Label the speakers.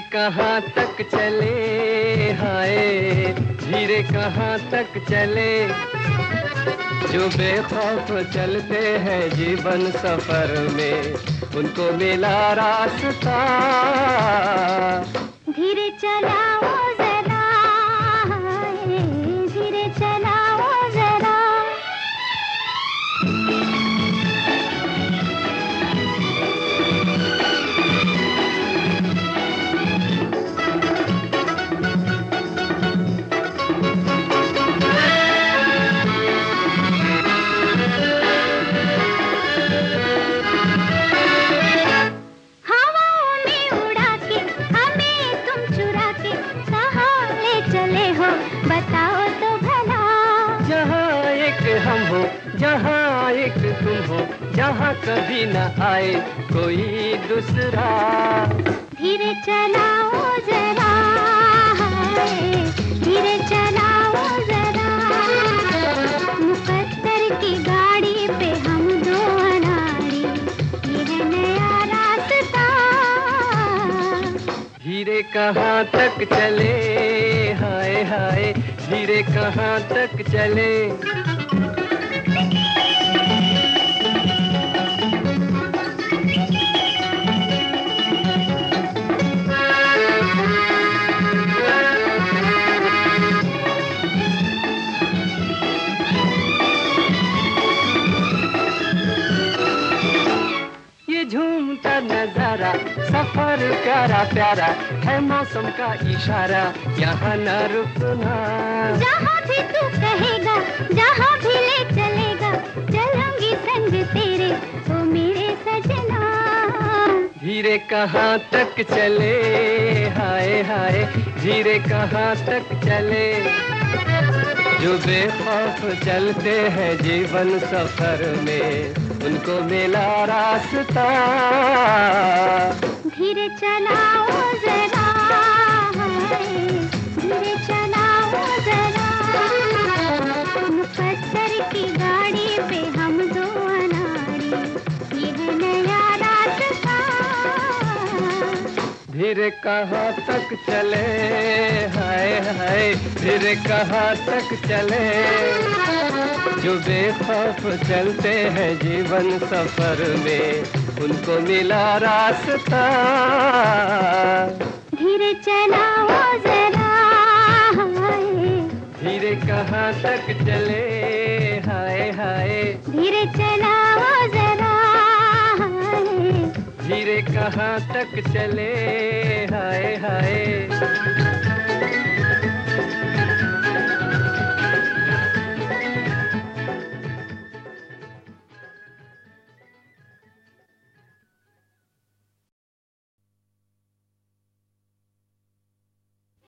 Speaker 1: कहाँ तक चले? हाय धीरे कहाँ तक चले? जो बेखौफ चलते हैं जीवन सफ़र में, उनको मिला रास्ता।
Speaker 2: धीरे चलाओ।
Speaker 1: एक हम हो जहाँ एक तुम हो जहाँ कभी न आए कोई दूसरा।
Speaker 2: धीरे चलाओ जरा धीरे चलाओ जरा मुकद्दर की गाड़ी पे हम दो ये नया रास्ता।
Speaker 1: धीरे कहाँ तक चले हाय हाय धीरे कहाँ तक चले। नज़ारा सफ़र प्यारा प्यारा है मौसम का इशारा यहाँ न रुकना।
Speaker 2: जहाँ भी तू कहेगा जहाँ भी ले चलेगा चलूँगी संग तेरे ओ मेरे सजना।
Speaker 1: धीरे कहाँ तक चले हाय हाय धीरे कहाँ तक चले। जो बेखौफ चलते हैं जीवन सफ़र में उनको मिला रास्ता।
Speaker 2: धीरे चलाओ जरा धीरे चलाओ जरा। मुकद्दर की गाड़ी पे हम दो अनाड़ी, ये है नया रास्ता।
Speaker 1: धीरे कहाँ तक चले, हाय हाय, धीरे कहाँ तक चले। जो बेखौफ चलते हैं जीवन सफ़र में उनको मिला रास्ता।
Speaker 2: धीरे चलाओ जरा
Speaker 1: धीरे कहाँ तक चले? हाय हाय।
Speaker 2: धीरे चलाओ जरा
Speaker 1: धीरे कहाँ तक चले? हाय हाय।